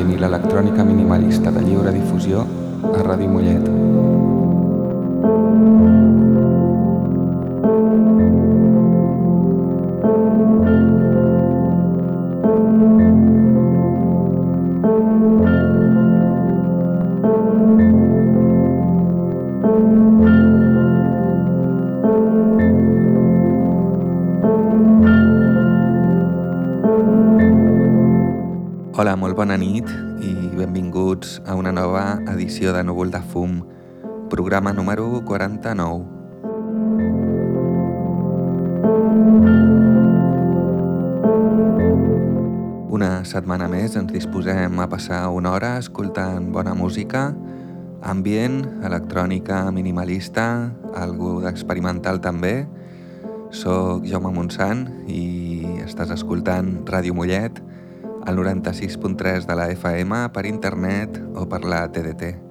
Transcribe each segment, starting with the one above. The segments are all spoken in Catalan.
música ambient i nit i benvinguts a una nova edició de Núvol de Fum, programa número 49. Una setmana més ens disposem a passar una hora escoltant bona música, ambient, electrònica minimalista, algú d'experimental també. Soc Jaume Montsant i estàs escoltant Ràdio Mollet, al 96.3 de la FM per internet o per la TDT.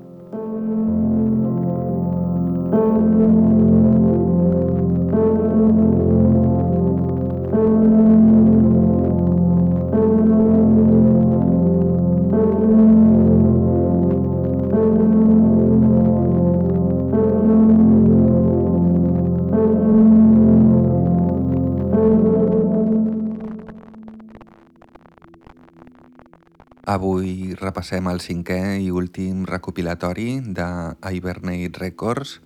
Avui repassem el cinquè i últim recopilatori de Hibernate Records,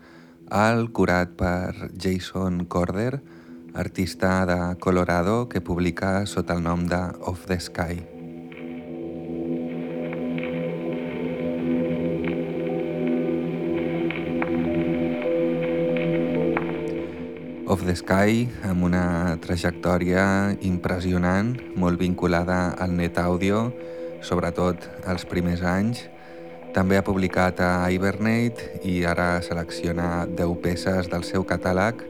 el curat per Jason Corder, artista de Colorado que publica sota el nom de Off the Sky. Off the Sky, amb una trajectòria impressionant, molt vinculada al net àudio, sobretot els primers anys. També ha publicat a Hibernate i ara selecciona 10 peces del seu catàleg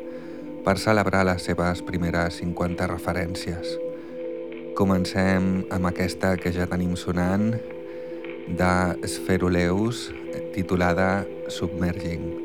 per celebrar les seves primeres 50 referències. Comencem amb aquesta que ja tenim sonant de Spheruleus titulada Submerging.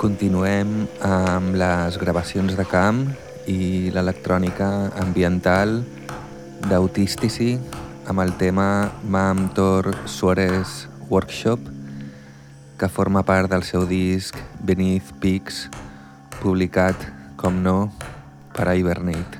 Continuem amb les gravacions de camp i l'electrònica ambiental d'Autistici amb el tema Mam Tor Suárez Workshop que forma part del seu disc Beneath Peaks publicat, com no, per Hibernate.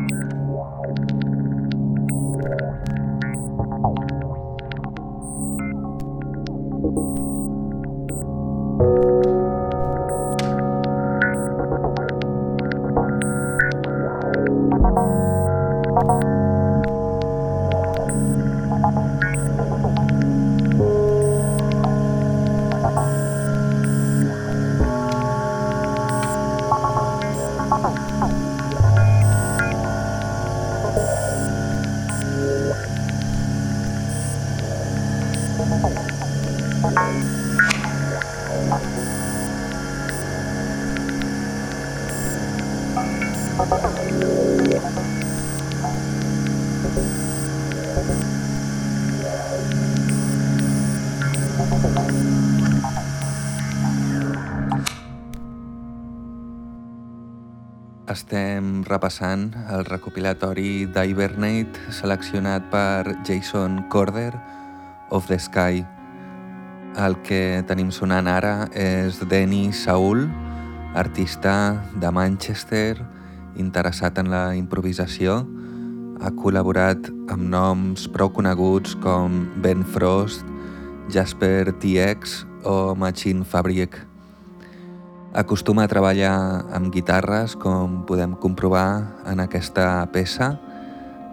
repassant el recopilatori d'Hibernate seleccionat per Jason Corder of the Sky. El que tenim sonant ara és Denny Saul, artista de Manchester, interessat en la improvisació, ha col·laborat amb noms prou coneguts com Ben Frost, Jasper TX o Machine Fabric. Acostuma a treballar amb guitarres, com podem comprovar en aquesta peça,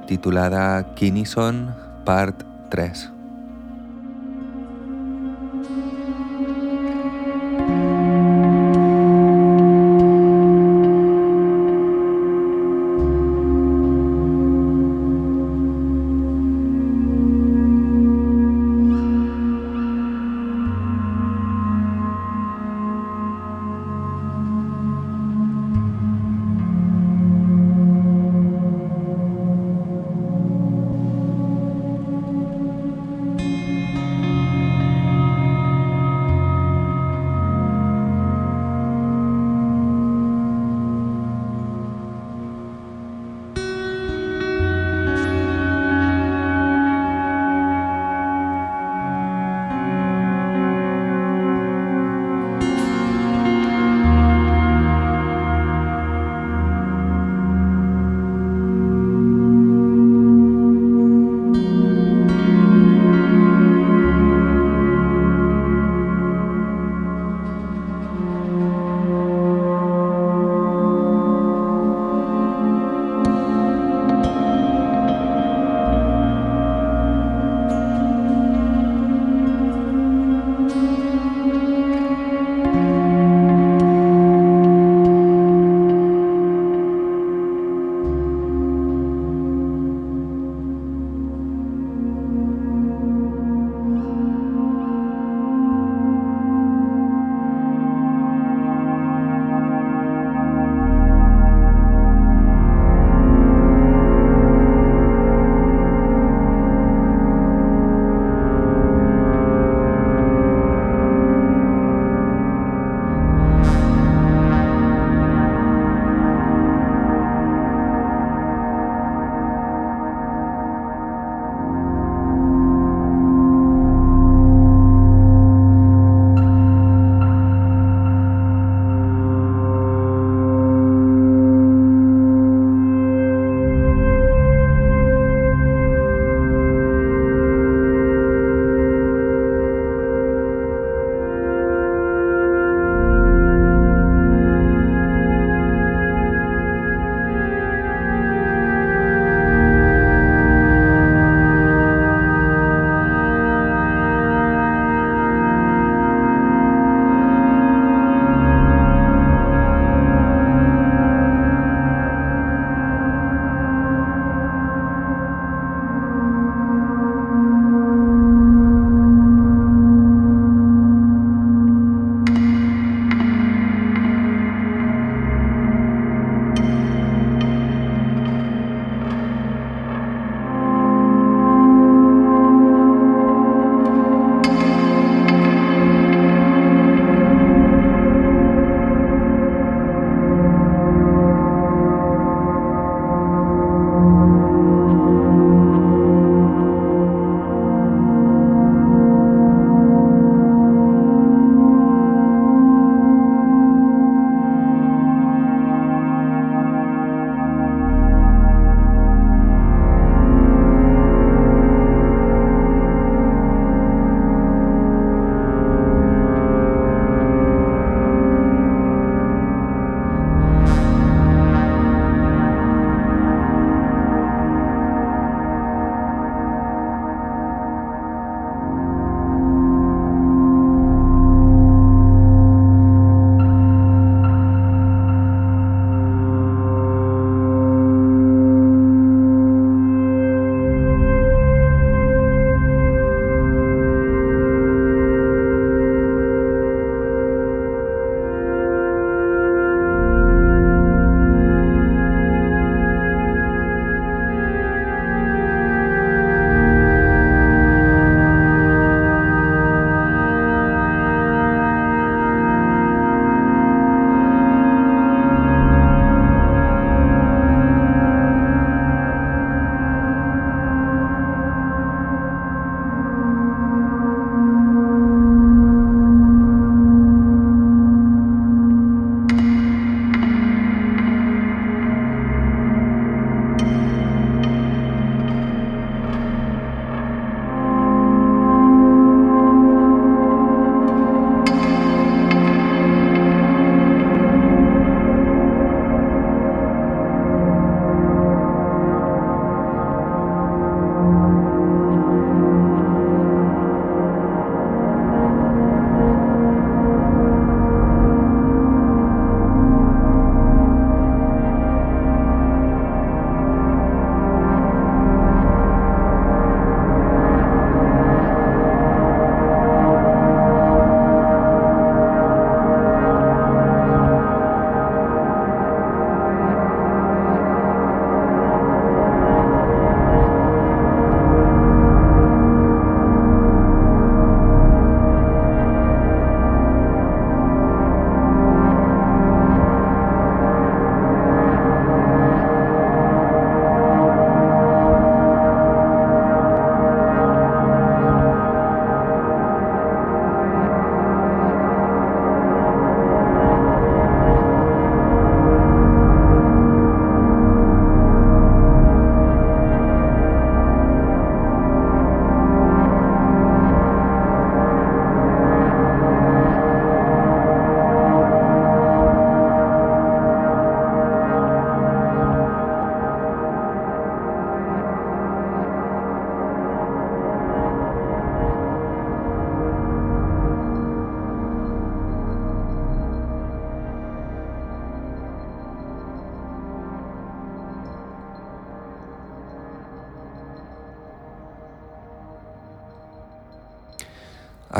titulada Kinison Part 3.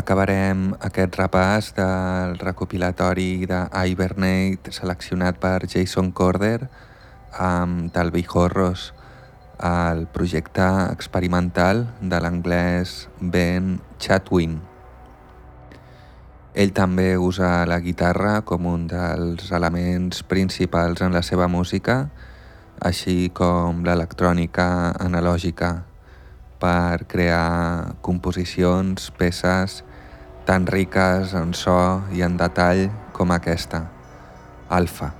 Acabarem aquest repàs del recopilatori de Hibernate seleccionat per Jason Corder amb Talby Horros, el projecte experimental de l'anglès Ben Chatwin. Ell també usa la guitarra com un dels elements principals en la seva música, així com l'electrònica analògica per crear composicions, peces tan riques en so i en detall com aquesta, Alfa.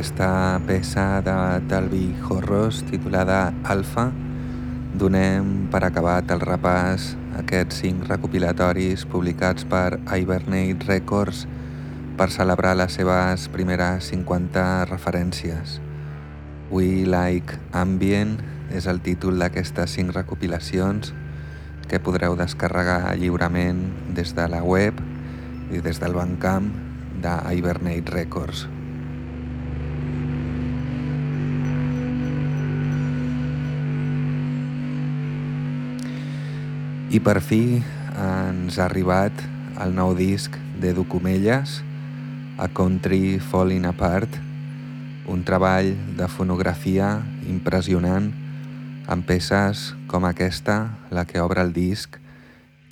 Aquesta peça de Talvi Horros titulada Alpha donem per acabat el repàs aquests cinc recopilatoris publicats per Hibernate Records per celebrar les seves primeres 50 referències. We Like Ambient és el títol d'aquestes cinc recopilacions que podreu descarregar lliurement des de la web i des del Bandcamp de Hibernate Records. I per fi ens ha arribat el nou disc de Documelles, A Country Falling Apart, un treball de fonografia impressionant amb peces com aquesta, la que obre el disc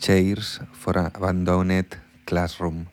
Chairs for Abandoned Classroom.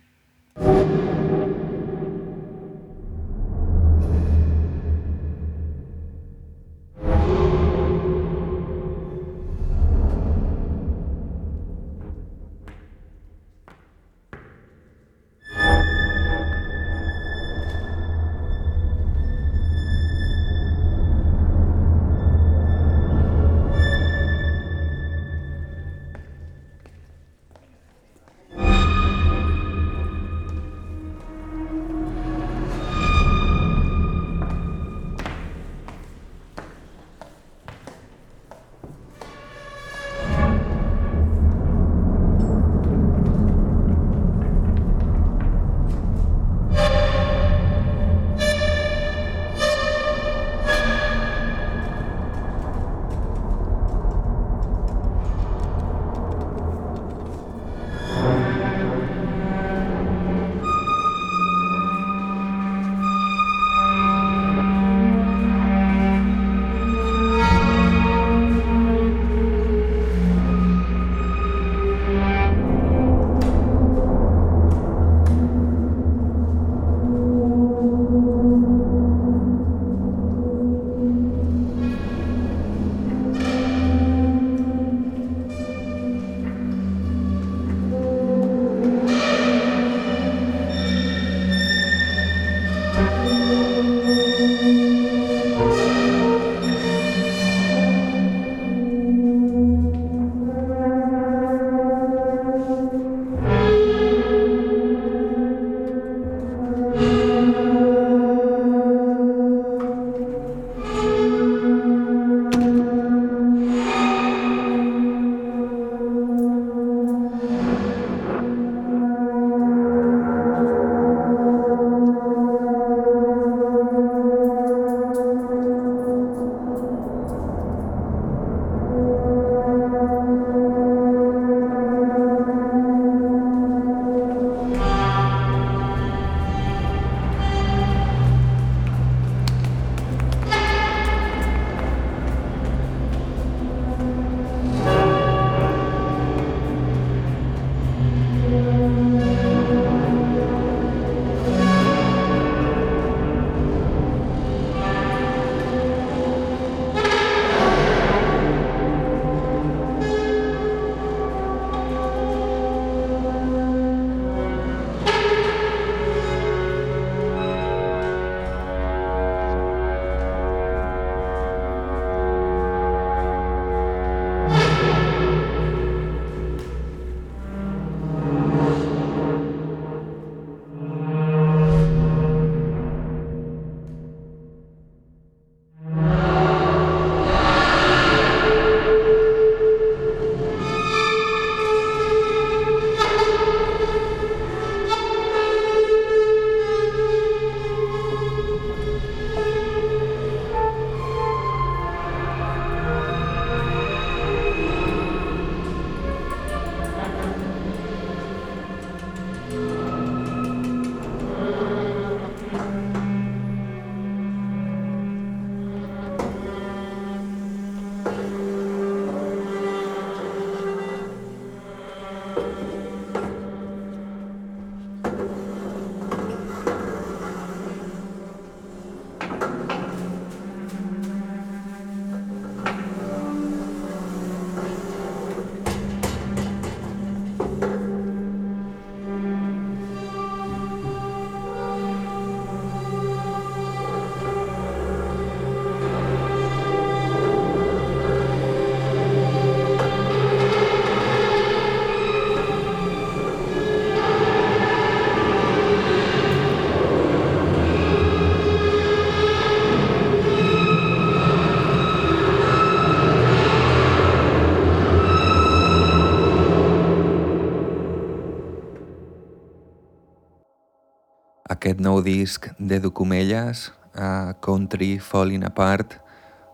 Aquest nou disc de Documelles, a Country Falling Apart,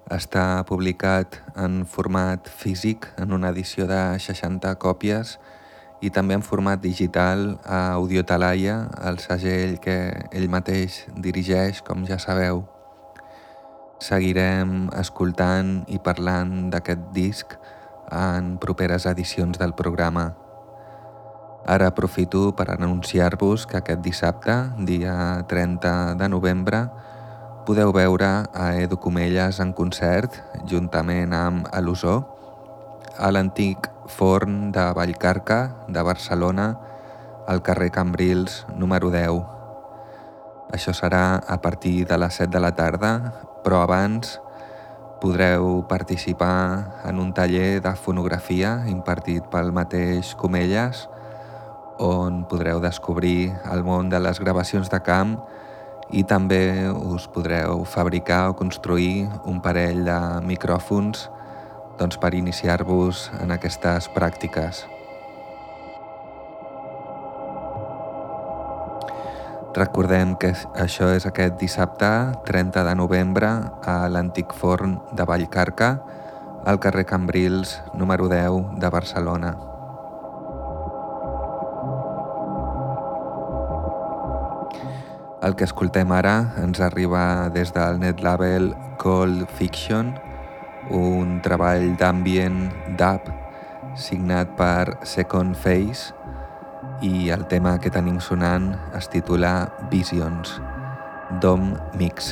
està publicat en format físic, en una edició de 60 còpies, i també en format digital a Audiotalaia, el segell que ell mateix dirigeix, com ja sabeu. Seguirem escoltant i parlant d'aquest disc en properes edicions del programa. Ara aprofito per anunciar-vos que aquest dissabte, dia 30 de novembre, podeu veure a Edu Comelles en concert, juntament amb Alusó, a l'antic forn de Vallcarca de Barcelona al carrer Cambrils número 10. Això serà a partir de les 7 de la tarda, però abans podreu participar en un taller de fonografia impartit pel mateix Comelles, on podreu descobrir el món de les gravacions de camp i també us podreu fabricar o construir un parell de micròfons doncs, per iniciar-vos en aquestes pràctiques. Recordem que això és aquest dissabte 30 de novembre a l'antic forn de Vallcarca, al carrer Cambrils, número 10 de Barcelona. El que escoltem ara ens arriba des del netlabel Cold Fiction, un treball d'ambient dub signat per Second Face i el tema que tenim sonant es titula Visions, Dom Mix.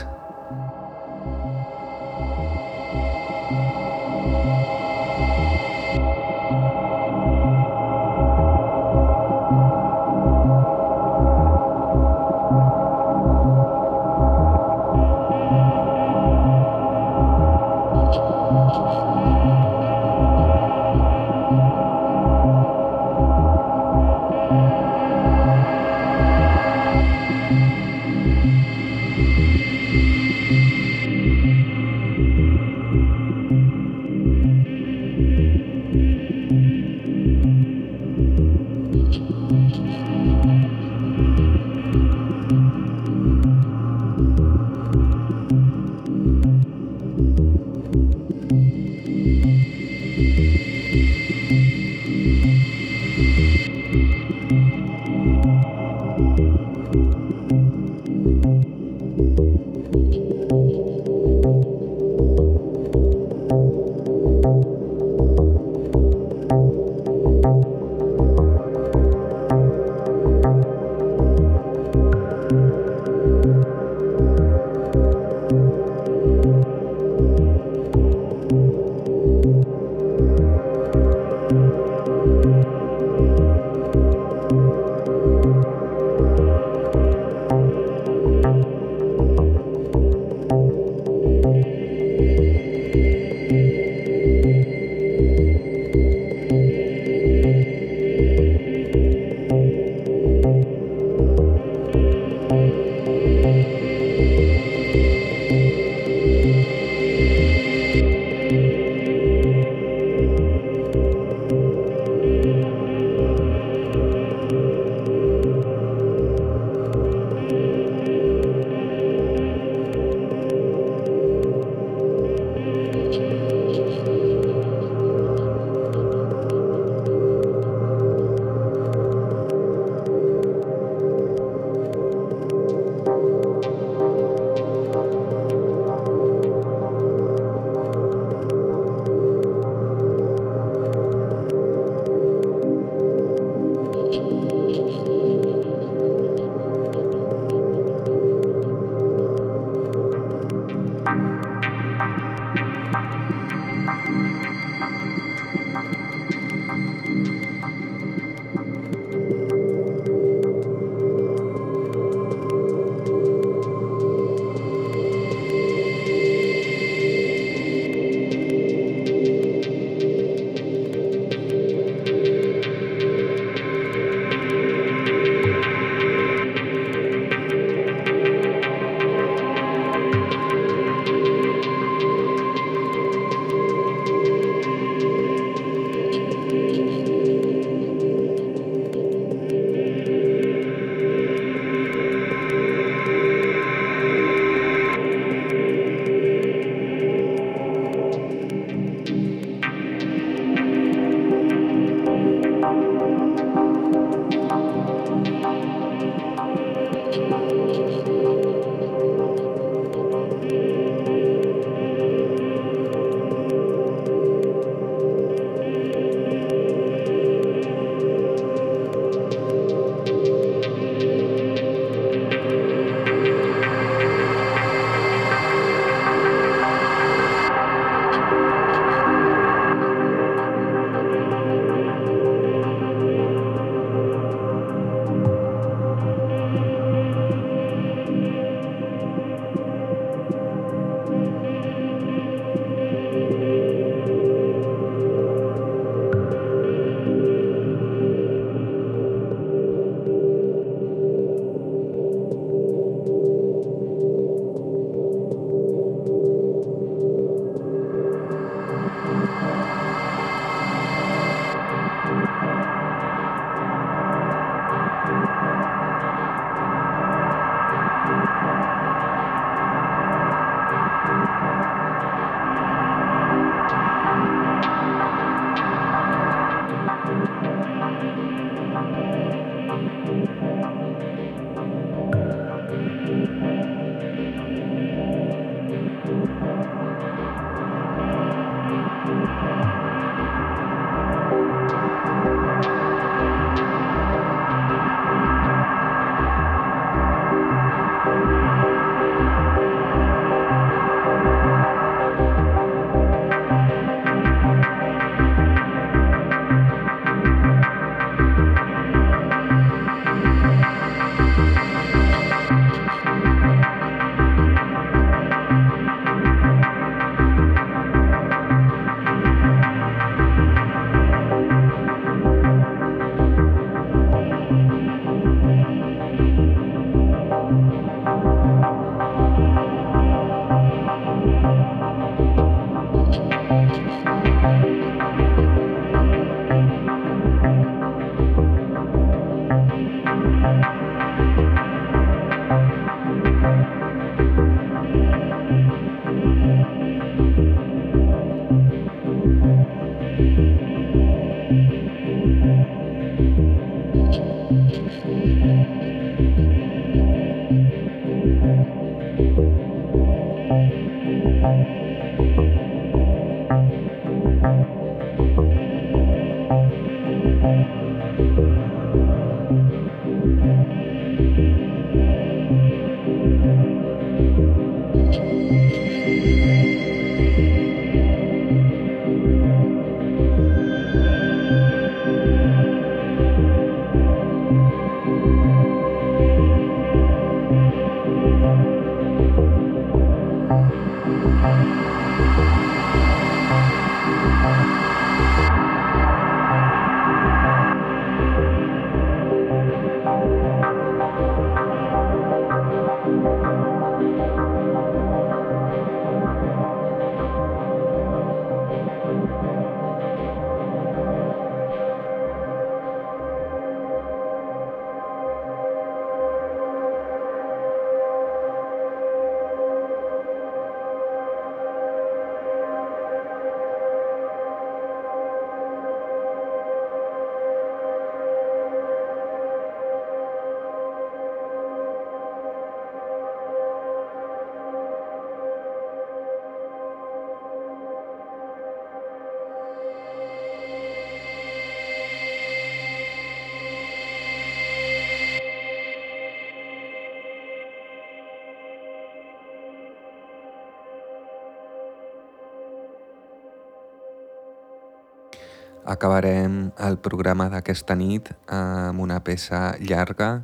Acabarem el programa d'aquesta nit amb una peça llarga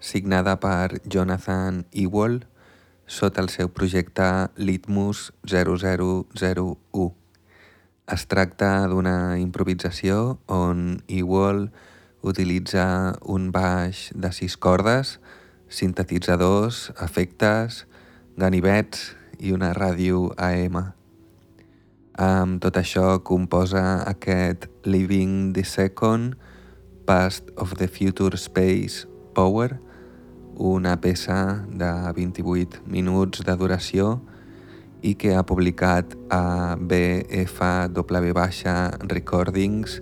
signada per Jonathan Ewell sota el seu projecte Litmus 0001. Es tracta d'una improvisació on Ewell utilitza un baix de sis cordes, sintetitzadors, efectes, ganivets i una ràdio AM. Amb tot això composa aquest Living the Second Past of the Future Space Power, una peça de 28 minuts de duració i que ha publicat a BFW Recordings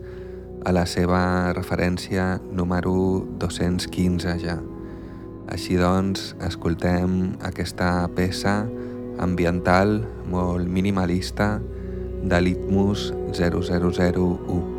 a la seva referència número 215 ja. Així doncs, escoltem aquesta peça ambiental molt minimalista Dalitmus 000U.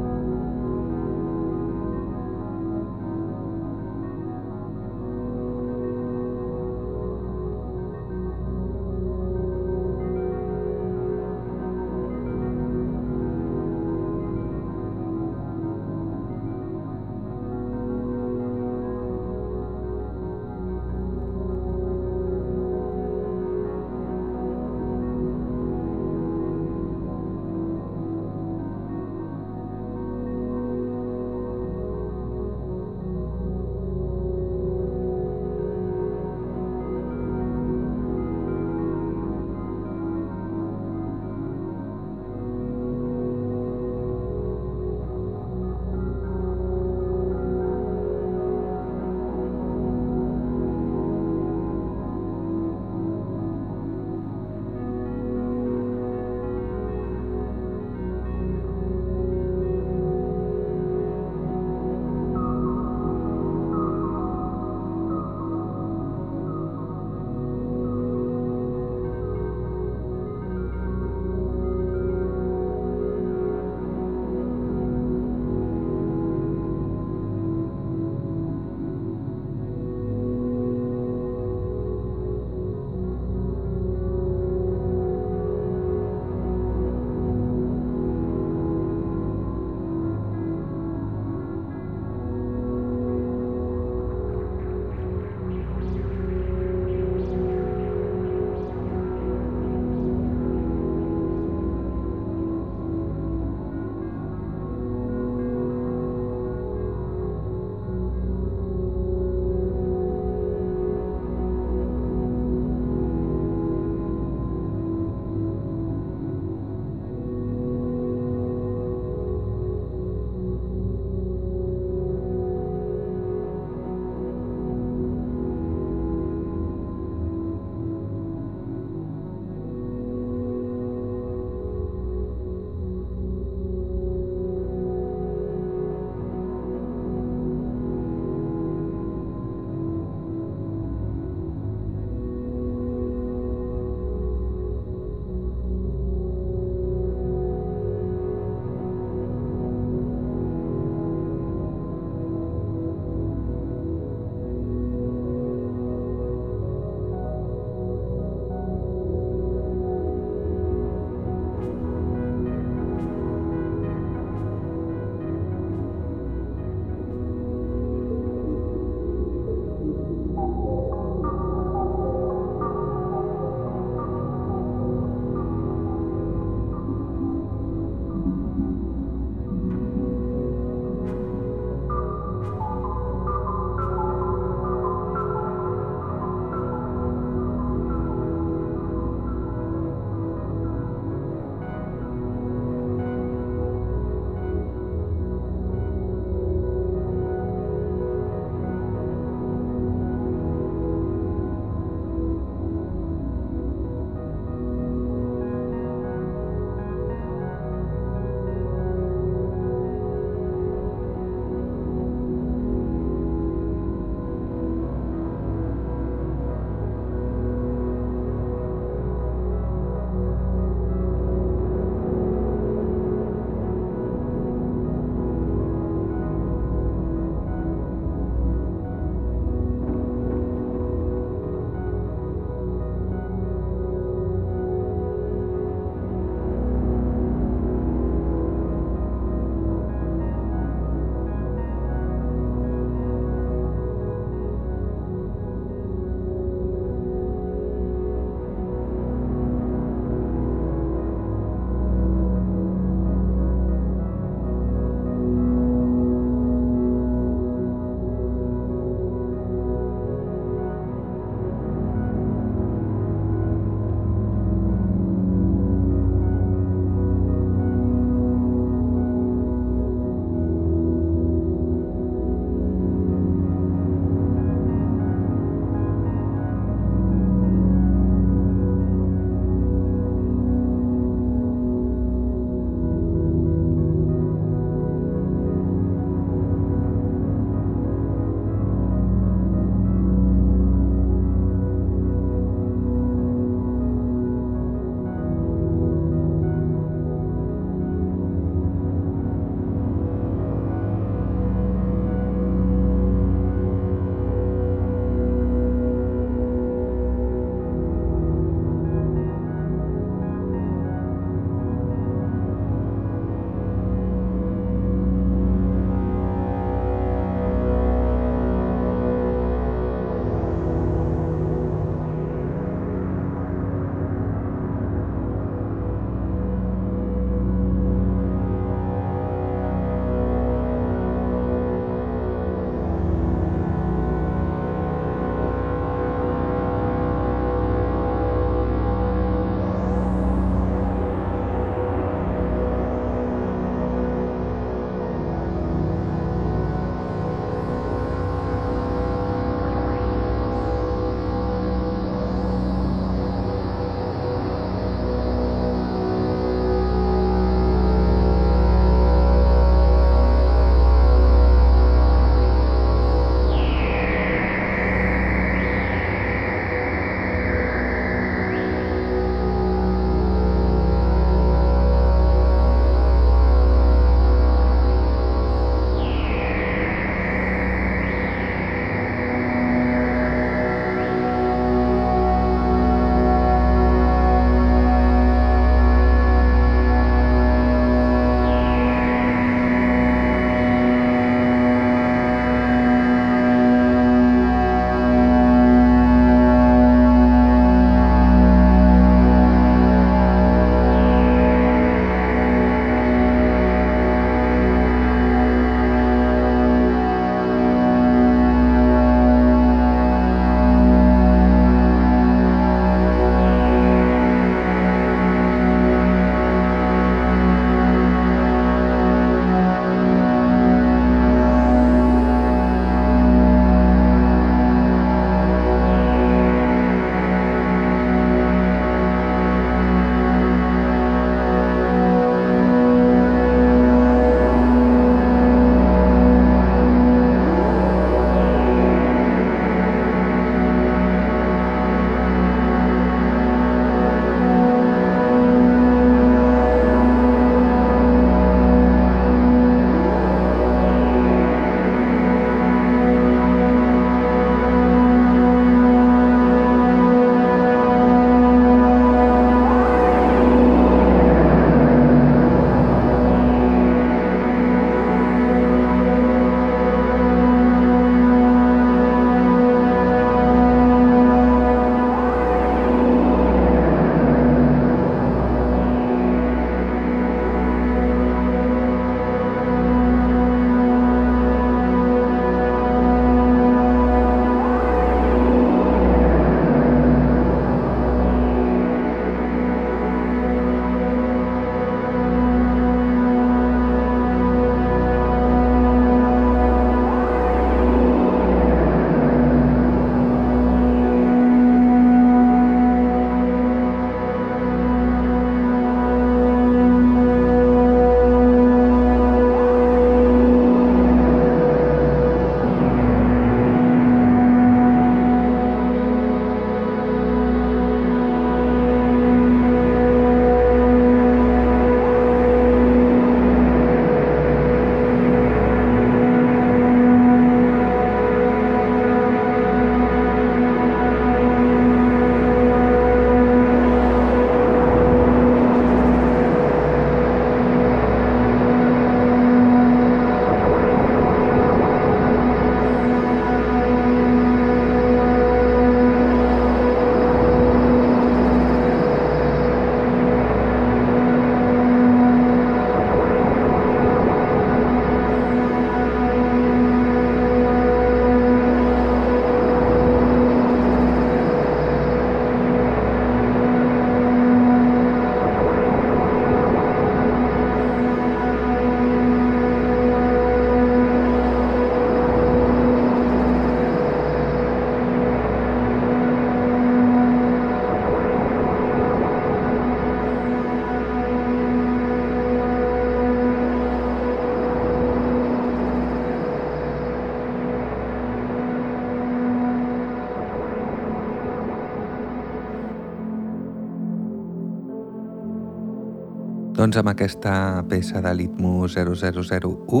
Doncs amb aquesta peça de l'Itmo 0001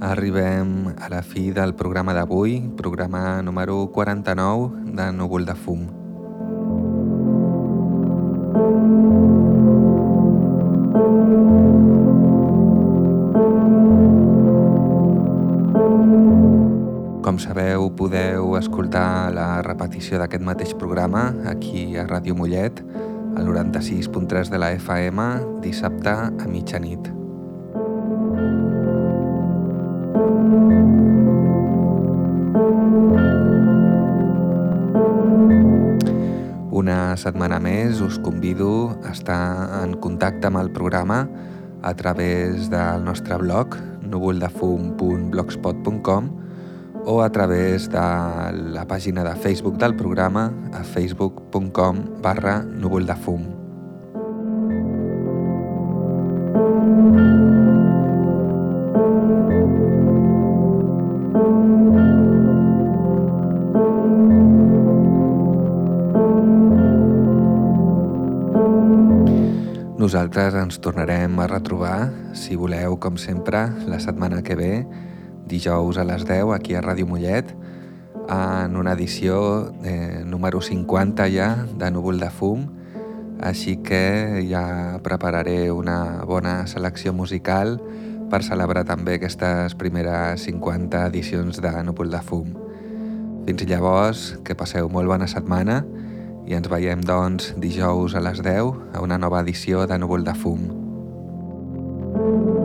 arribem a la fi del programa d'avui, programa número 49 de Núvol de Fum. Com sabeu, podeu escoltar la repetició d'aquest mateix programa aquí a Ràdio Mollet, 96.3 de la FM, dissabte a mitjanit. Una setmana més us convido a estar en contacte amb el programa a través del nostre blog núvoldefum.blogspot.com o a través de la pàgina de Facebook del programa a facebook.com barra núvol ens tornarem a retrobar, si voleu, com sempre, la setmana que ve, dijous a les 10 aquí a Ràdio Mollet en una edició eh, número 50 ja de Núvol de Fum així que ja prepararé una bona selecció musical per celebrar també aquestes primeres 50 edicions de Núvol de Fum. Fins llavors, que passeu molt bona setmana i ens veiem, doncs, dijous a les 10 a una nova edició de Núvol de Fum. thank you